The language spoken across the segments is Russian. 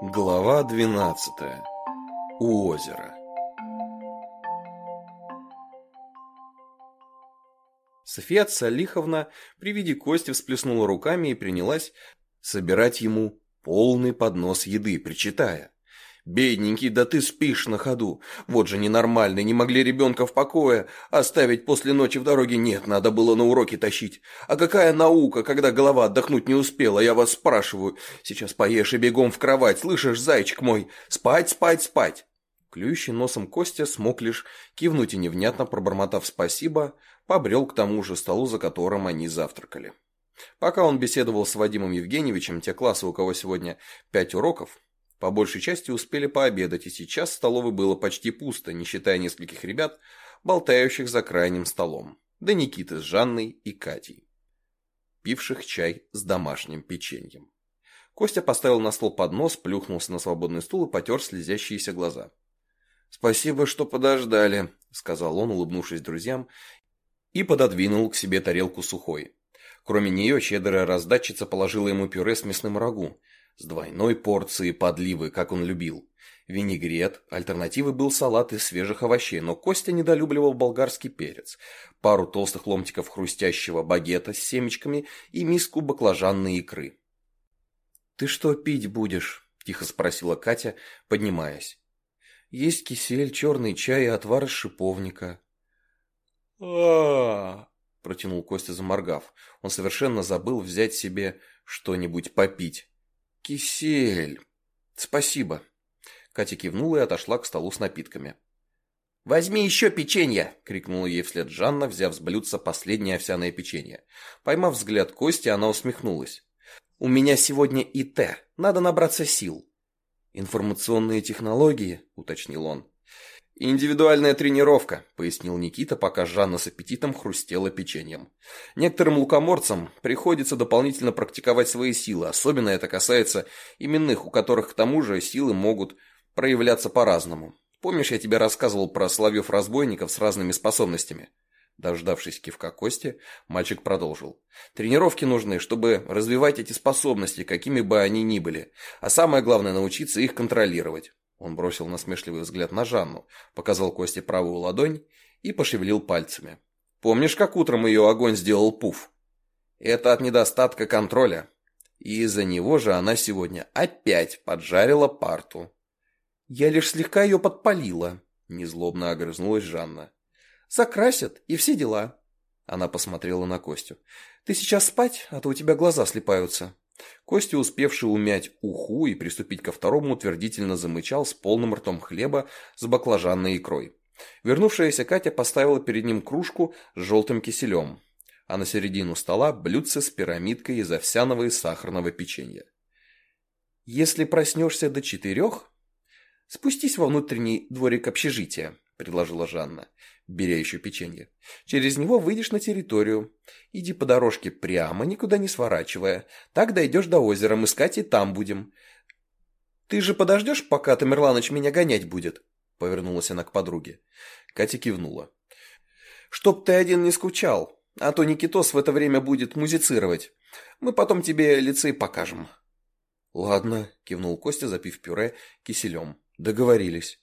Глава 12. У озера. София Салиховна при виде Кости всплеснула руками и принялась собирать ему полный поднос еды, причитая. «Бедненький, да ты спишь на ходу. Вот же ненормальный, не могли ребенка в покое оставить после ночи в дороге. Нет, надо было на уроки тащить. А какая наука, когда голова отдохнуть не успела, я вас спрашиваю. Сейчас поешь и бегом в кровать, слышишь, зайчик мой? Спать, спать, спать!» Клюющий носом Костя смог лишь кивнуть и невнятно пробормотав спасибо, побрел к тому же столу, за которым они завтракали. Пока он беседовал с Вадимом Евгеньевичем, те классы, у кого сегодня пять уроков, по большей части успели пообедать, и сейчас в столовой было почти пусто, не считая нескольких ребят, болтающих за крайним столом, да Никиты с Жанной и Катей, пивших чай с домашним печеньем. Костя поставил на стол поднос, плюхнулся на свободный стул и потер слезящиеся глаза. «Спасибо, что подождали», — сказал он, улыбнувшись друзьям, и пододвинул к себе тарелку сухой. Кроме нее, щедрая раздатчица положила ему пюре с мясным рагу, с двойной порцией подливы, как он любил. Винегрет, альтернативой был салат из свежих овощей, но Костя недолюбливал болгарский перец, пару толстых ломтиков хрустящего багета с семечками и миску баклажанной икры. «Ты что пить будешь?» – тихо спросила Катя, поднимаясь. «Есть кисель, черный чай и отвар из шиповника». а протянул Костя, заморгав. Он совершенно забыл взять себе что-нибудь попить. «Кисель! Спасибо!» Катя кивнула и отошла к столу с напитками. «Возьми еще печенье!» — крикнула ей вслед Жанна, взяв с блюдца последнее овсяное печенье. Поймав взгляд Кости, она усмехнулась. «У меня сегодня ИТ. Надо набраться сил». «Информационные технологии?» — уточнил он. «Индивидуальная тренировка», — пояснил Никита, пока Жанна с аппетитом хрустела печеньем. «Некоторым лукоморцам приходится дополнительно практиковать свои силы, особенно это касается именных, у которых к тому же силы могут проявляться по-разному. Помнишь, я тебе рассказывал про соловьев-разбойников с разными способностями?» Дождавшись кивка Кости, мальчик продолжил. «Тренировки нужны, чтобы развивать эти способности, какими бы они ни были, а самое главное научиться их контролировать. Он бросил насмешливый взгляд на Жанну, показал Косте правую ладонь и пошевелил пальцами. «Помнишь, как утром ее огонь сделал пуф? Это от недостатка контроля. И из-за него же она сегодня опять поджарила парту». «Я лишь слегка ее подпалила», — незлобно огрызнулась Жанна. «Закрасят, и все дела». Она посмотрела на Костю. «Ты сейчас спать, а то у тебя глаза слепаются». Костя, успевший умять уху и приступить ко второму, утвердительно замычал с полным ртом хлеба с баклажанной икрой. Вернувшаяся Катя поставила перед ним кружку с желтым киселем, а на середину стола блюдце с пирамидкой из овсяного и сахарного печенья. «Если проснешься до четырех, спустись во внутренний дворик общежития», — предложила Жанна беря еще печенье. «Через него выйдешь на территорию. Иди по дорожке прямо, никуда не сворачивая. Так дойдешь до озера, мы с Катей там будем. Ты же подождешь, пока Тамерланыч меня гонять будет?» Повернулась она к подруге. Катя кивнула. «Чтоб ты один не скучал, а то Никитос в это время будет музицировать. Мы потом тебе лицей покажем». «Ладно», — кивнул Костя, запив пюре киселем. «Договорились».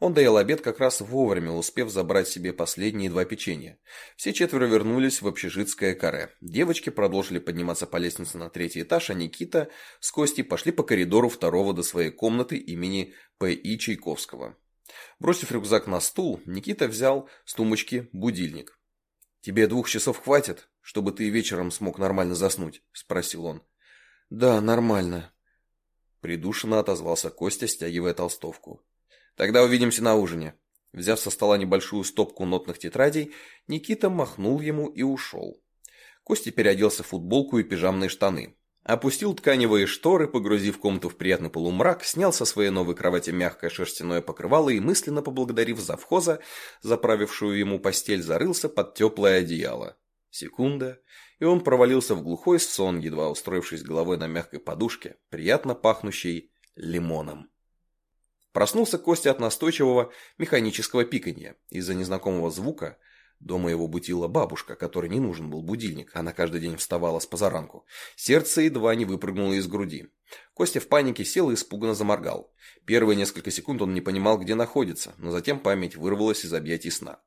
Он доел обед как раз вовремя, успев забрать себе последние два печенья. Все четверо вернулись в общежитское каре. Девочки продолжили подниматься по лестнице на третий этаж, а Никита с Костей пошли по коридору второго до своей комнаты имени П.И. Чайковского. Бросив рюкзак на стул, Никита взял с тумбочки будильник. «Тебе двух часов хватит, чтобы ты вечером смог нормально заснуть?» – спросил он. «Да, нормально», – придушенно отозвался Костя, стягивая толстовку. Тогда увидимся на ужине. Взяв со стола небольшую стопку нотных тетрадей, Никита махнул ему и ушел. Костя переоделся в футболку и пижамные штаны. Опустил тканевые шторы, погрузив комнату в приятный полумрак, снял со своей новой кровати мягкое шерстяное покрывало и, мысленно поблагодарив завхоза, заправившую ему постель, зарылся под теплое одеяло. Секунда, и он провалился в глухой сон, едва устроившись головой на мягкой подушке, приятно пахнущей лимоном. Проснулся Костя от настойчивого механического пиканья. Из-за незнакомого звука Дома его бутила бабушка, которой не нужен был будильник, она каждый день вставала с позаранку. Сердце едва не выпрыгнуло из груди. Костя в панике сел и испуганно заморгал. Первые несколько секунд он не понимал, где находится, но затем память вырвалась из объятий сна.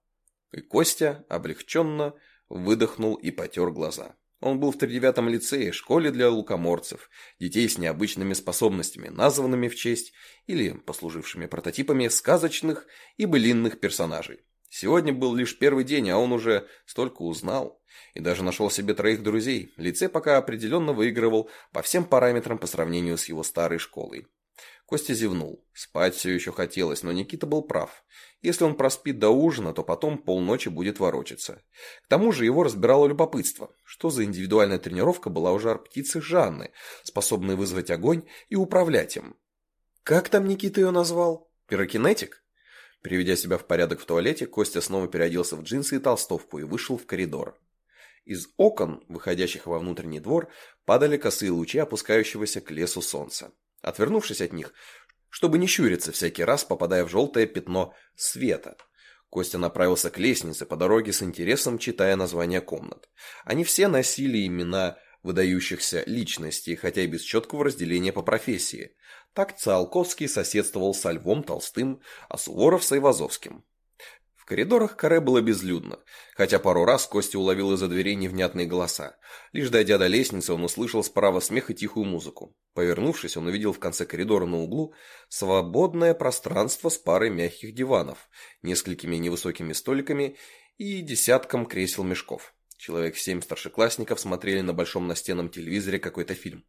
И Костя облегченно выдохнул и потер глаза. Он был в тридевятом лицее, школе для лукоморцев, детей с необычными способностями, названными в честь или послужившими прототипами сказочных и былинных персонажей. Сегодня был лишь первый день, а он уже столько узнал. И даже нашел себе троих друзей. Лицей пока определенно выигрывал по всем параметрам по сравнению с его старой школой. Костя зевнул. Спать все еще хотелось, но Никита был прав. Если он проспит до ужина, то потом полночи будет ворочаться. К тому же его разбирало любопытство. Что за индивидуальная тренировка была у жар-птицы Жанны, способной вызвать огонь и управлять им? Как там Никита ее назвал? Пирокинетик? Приведя себя в порядок в туалете, Костя снова переоделся в джинсы и толстовку и вышел в коридор. Из окон, выходящих во внутренний двор, падали косые лучи опускающегося к лесу солнца. Отвернувшись от них, чтобы не щуриться всякий раз, попадая в желтое пятно света, Костя направился к лестнице по дороге с интересом, читая названия комнат. Они все носили имена выдающихся личностей, хотя и без четкого разделения по профессии. Так Циолковский соседствовал со Львом Толстым, а Суворов с Айвазовским коридорах каре было безлюдно, хотя пару раз Костя уловил из-за дверей невнятные голоса. Лишь дойдя до лестницы, он услышал справа смех и тихую музыку. Повернувшись, он увидел в конце коридора на углу свободное пространство с парой мягких диванов, несколькими невысокими столиками и десятком кресел-мешков. Человек семь старшеклассников смотрели на большом настенном телевизоре какой-то фильм.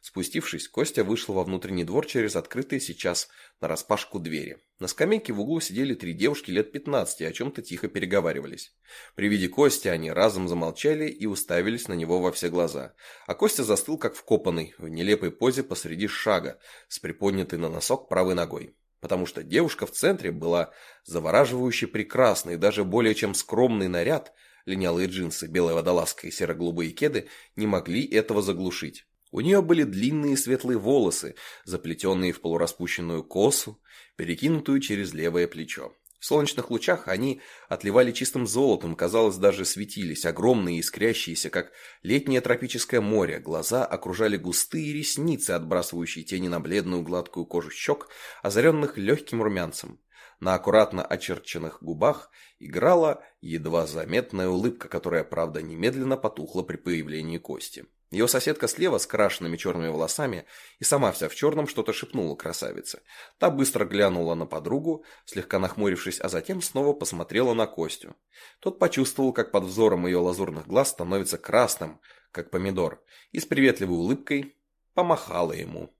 Спустившись, Костя вышел во внутренний двор через открытые сейчас нараспашку двери. На скамейке в углу сидели три девушки лет 15 и о чем-то тихо переговаривались. При виде Кости они разом замолчали и уставились на него во все глаза. А Костя застыл как вкопанный, в нелепой позе посреди шага, с приподнятой на носок правой ногой. Потому что девушка в центре была завораживающе прекрасной, даже более чем скромный наряд, линялые джинсы, белая водолазка и серо-голубые кеды не могли этого заглушить. У нее были длинные светлые волосы, заплетенные в полураспущенную косу, перекинутую через левое плечо. В солнечных лучах они отливали чистым золотом, казалось, даже светились, огромные, искрящиеся, как летнее тропическое море. Глаза окружали густые ресницы, отбрасывающие тени на бледную гладкую кожу щек, озаренных легким румянцем. На аккуратно очерченных губах играла едва заметная улыбка, которая, правда, немедленно потухла при появлении Кости. Ее соседка слева с крашенными черными волосами и сама вся в черном что-то шепнула красавице. Та быстро глянула на подругу, слегка нахмурившись, а затем снова посмотрела на Костю. Тот почувствовал, как под взором ее лазурных глаз становится красным, как помидор, и с приветливой улыбкой помахала ему.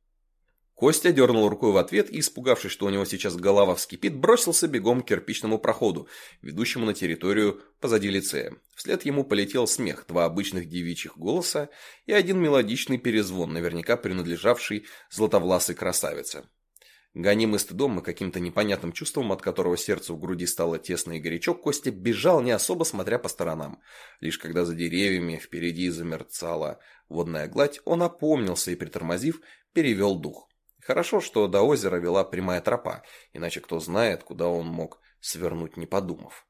Костя дернул рукой в ответ и, испугавшись, что у него сейчас голова вскипит, бросился бегом к кирпичному проходу, ведущему на территорию позади лицея. Вслед ему полетел смех, два обычных девичьих голоса и один мелодичный перезвон, наверняка принадлежавший златовласой красавице. Гонимый стыдом и каким-то непонятным чувством, от которого сердце в груди стало тесно и горячо, Костя бежал, не особо смотря по сторонам. Лишь когда за деревьями впереди замерцала водная гладь, он опомнился и, притормозив, перевел дух. Хорошо, что до озера вела прямая тропа, иначе кто знает, куда он мог свернуть, не подумав.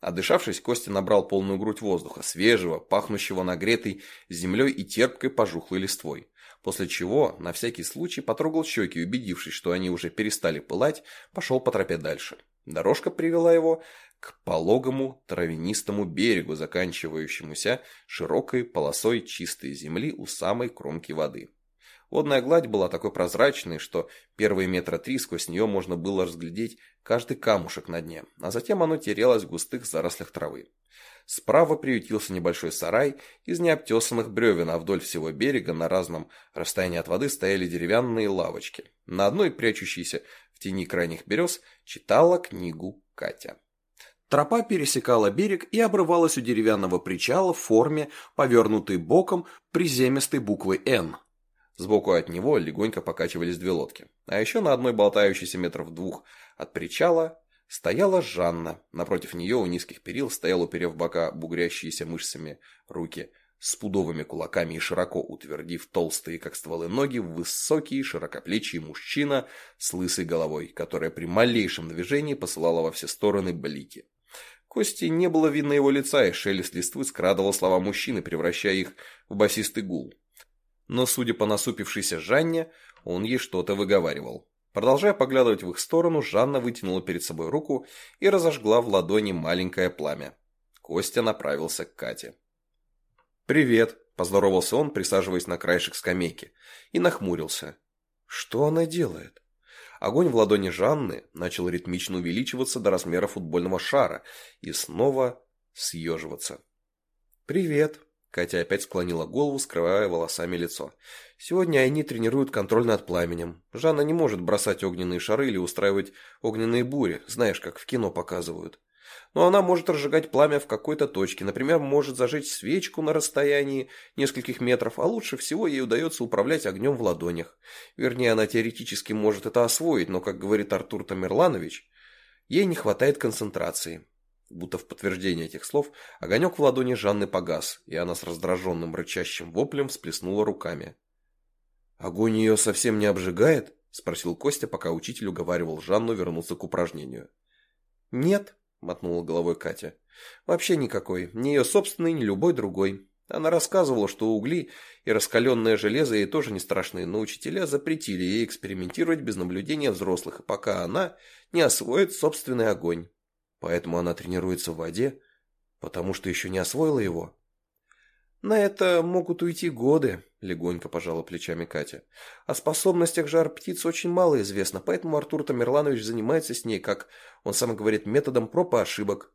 Отдышавшись, Костя набрал полную грудь воздуха, свежего, пахнущего нагретой землей и терпкой пожухлой листвой. После чего, на всякий случай, потрогал щеки, убедившись, что они уже перестали пылать, пошел по тропе дальше. Дорожка привела его к пологому травянистому берегу, заканчивающемуся широкой полосой чистой земли у самой кромки воды. Водная гладь была такой прозрачной, что первые метра три сквозь нее можно было разглядеть каждый камушек на дне, а затем оно терялось в густых зарослях травы. Справа приютился небольшой сарай из необтесанных бревен, а вдоль всего берега на разном расстоянии от воды стояли деревянные лавочки. На одной, прячущейся в тени крайних берез, читала книгу Катя. Тропа пересекала берег и обрывалась у деревянного причала в форме, повернутой боком приземистой буквы «Н», Сбоку от него легонько покачивались две лодки. А еще на одной болтающейся метров двух от причала стояла Жанна. Напротив нее у низких перил стоял, уперев бока бугрящиеся мышцами руки, с пудовыми кулаками и широко утвердив толстые, как стволы ноги, высокий, широкоплечий мужчина с лысой головой, которая при малейшем движении посылала во все стороны блики. Кости не было видно его лица, и шелест листвы скрадывал слова мужчины, превращая их в басистый гул. Но, судя по насупившейся Жанне, он ей что-то выговаривал. Продолжая поглядывать в их сторону, Жанна вытянула перед собой руку и разожгла в ладони маленькое пламя. Костя направился к Кате. «Привет», – поздоровался он, присаживаясь на краешек скамейки, и нахмурился. «Что она делает?» Огонь в ладони Жанны начал ритмично увеличиваться до размера футбольного шара и снова съеживаться. «Привет», Катя опять склонила голову, скрывая волосами лицо. Сегодня они тренируют контроль над пламенем. Жанна не может бросать огненные шары или устраивать огненные бури, знаешь, как в кино показывают. Но она может разжигать пламя в какой-то точке, например, может зажечь свечку на расстоянии нескольких метров, а лучше всего ей удается управлять огнем в ладонях. Вернее, она теоретически может это освоить, но, как говорит Артур Тамерланович, ей не хватает концентрации. Будто в подтверждение этих слов, огонек в ладони Жанны погас, и она с раздраженным рычащим воплем всплеснула руками. «Огонь ее совсем не обжигает?» – спросил Костя, пока учитель уговаривал Жанну вернуться к упражнению. «Нет», – мотнула головой Катя. «Вообще никакой. Ни ее собственный, ни любой другой. Она рассказывала, что угли и раскаленное железо ей тоже не страшны, но учителя запретили ей экспериментировать без наблюдения взрослых, пока она не освоит собственный огонь. Поэтому она тренируется в воде, потому что еще не освоила его. На это могут уйти годы, легонько пожала плечами Катя. О способностях жар птиц очень мало известно, поэтому Артур Тамерланович занимается с ней, как он сам говорит, методом проб и ошибок.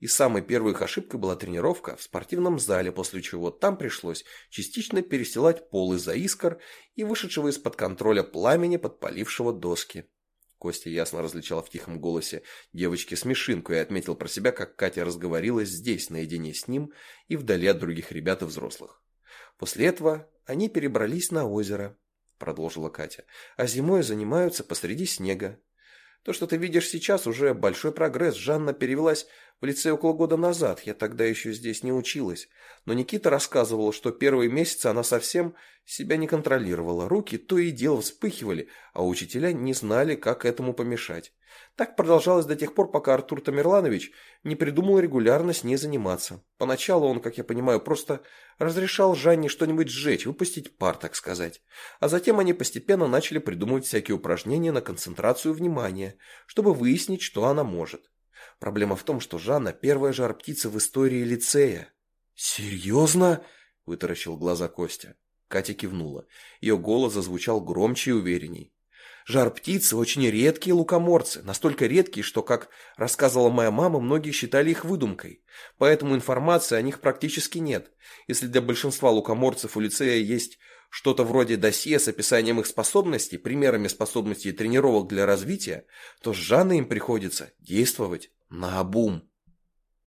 И самой первой их ошибкой была тренировка в спортивном зале, после чего там пришлось частично перестилать пол из-за искр и вышедшего из-под контроля пламени, подпалившего доски. Костя ясно различал в тихом голосе девочки смешинку и отметил про себя, как Катя разговорилась здесь, наедине с ним и вдали от других ребят и взрослых. После этого они перебрались на озеро, продолжила Катя, а зимой занимаются посреди снега. То, что ты видишь сейчас, уже большой прогресс. Жанна перевелась в лице около года назад. Я тогда еще здесь не училась. Но Никита рассказывал, что первые месяцы она совсем себя не контролировала. Руки то и дело вспыхивали, а учителя не знали, как этому помешать. Так продолжалось до тех пор, пока Артур Тамерланович не придумал регулярно с ней заниматься. Поначалу он, как я понимаю, просто разрешал Жанне что-нибудь сжечь, выпустить пар, так сказать. А затем они постепенно начали придумывать всякие упражнения на концентрацию внимания, чтобы выяснить, что она может. Проблема в том, что Жанна – первая жар-птица в истории лицея. «Серьезно?» – вытаращил глаза Костя. Катя кивнула. Ее голос зазвучал громче и уверенней. Жар-птицы очень редкие лукоморцы, настолько редкие, что, как рассказывала моя мама, многие считали их выдумкой. Поэтому информации о них практически нет. Если для большинства лукоморцев у лицея есть что-то вроде досье с описанием их способностей, примерами способностей и тренировок для развития, то с Жанной им приходится действовать на обум.